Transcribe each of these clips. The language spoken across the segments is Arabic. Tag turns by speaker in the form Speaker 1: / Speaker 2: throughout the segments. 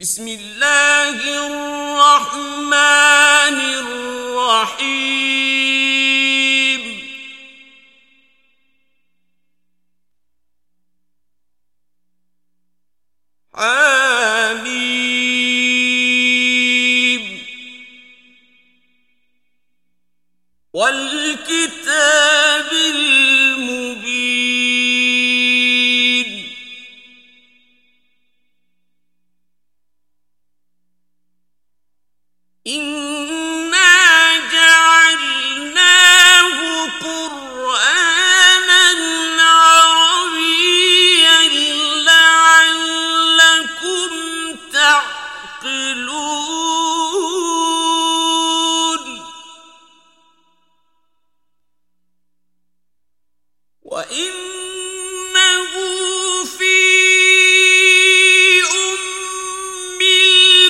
Speaker 1: بسم اللہ الرحمن الرحیم حمیم والکتاب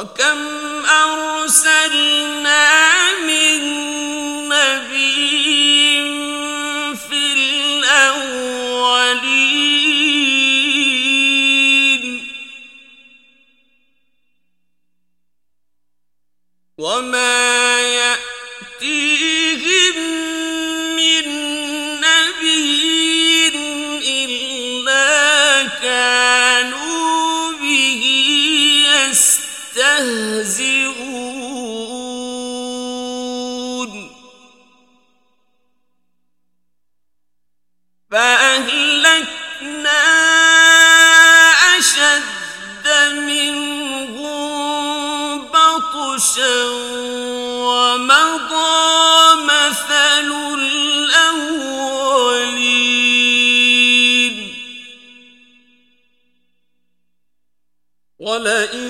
Speaker 1: وكم أرسلنا من نبي في الأولين وما يأتيهم من نبي إلا كان عطشا ومضى مثل الأولين. ولئن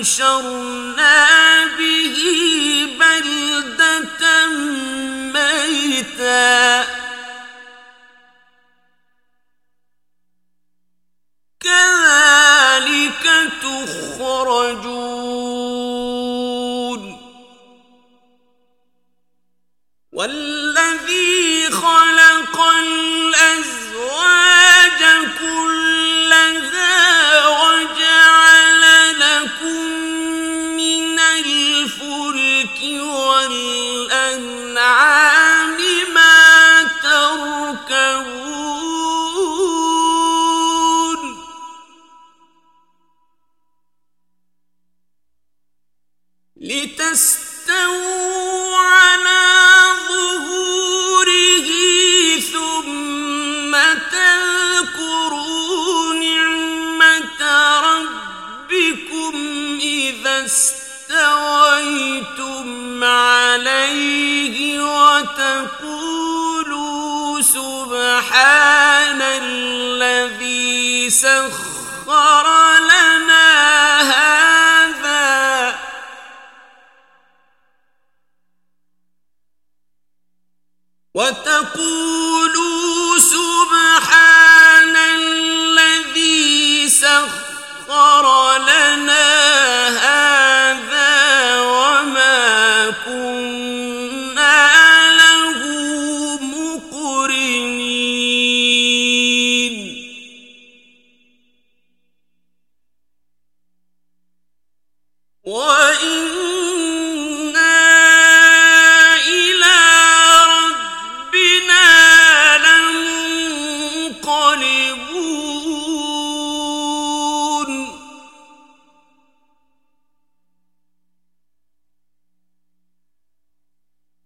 Speaker 1: فأنشرنا به بلدة ميتا كذلك تخرجون والذين استويتم عليه وتقولوا سبحان الذي سخر لنا هذا. وتقولوا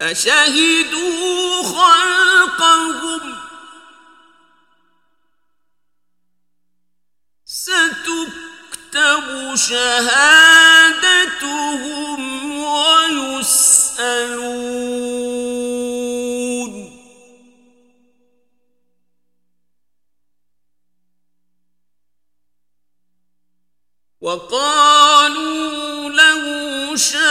Speaker 1: أشهدوا خلقهم؟ ستكتب شهادتهم ويسألون. وقالوا له شاء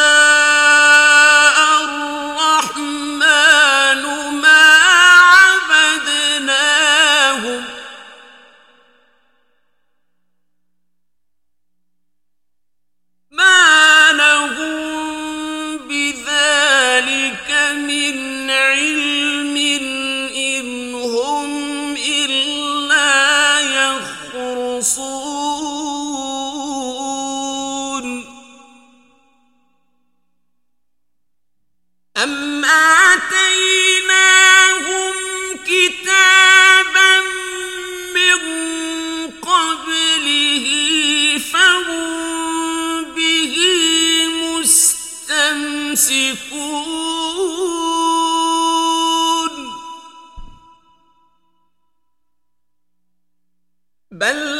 Speaker 1: بل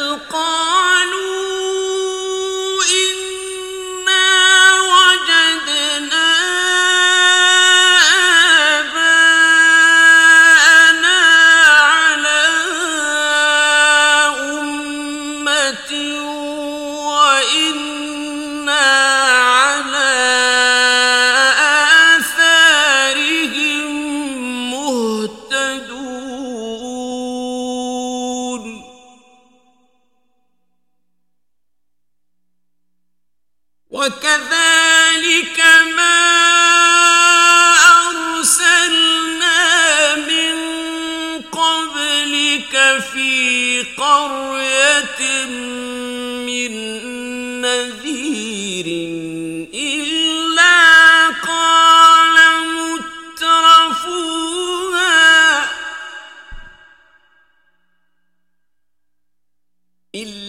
Speaker 1: في قرية من نذير إلا قال مترفوها إلا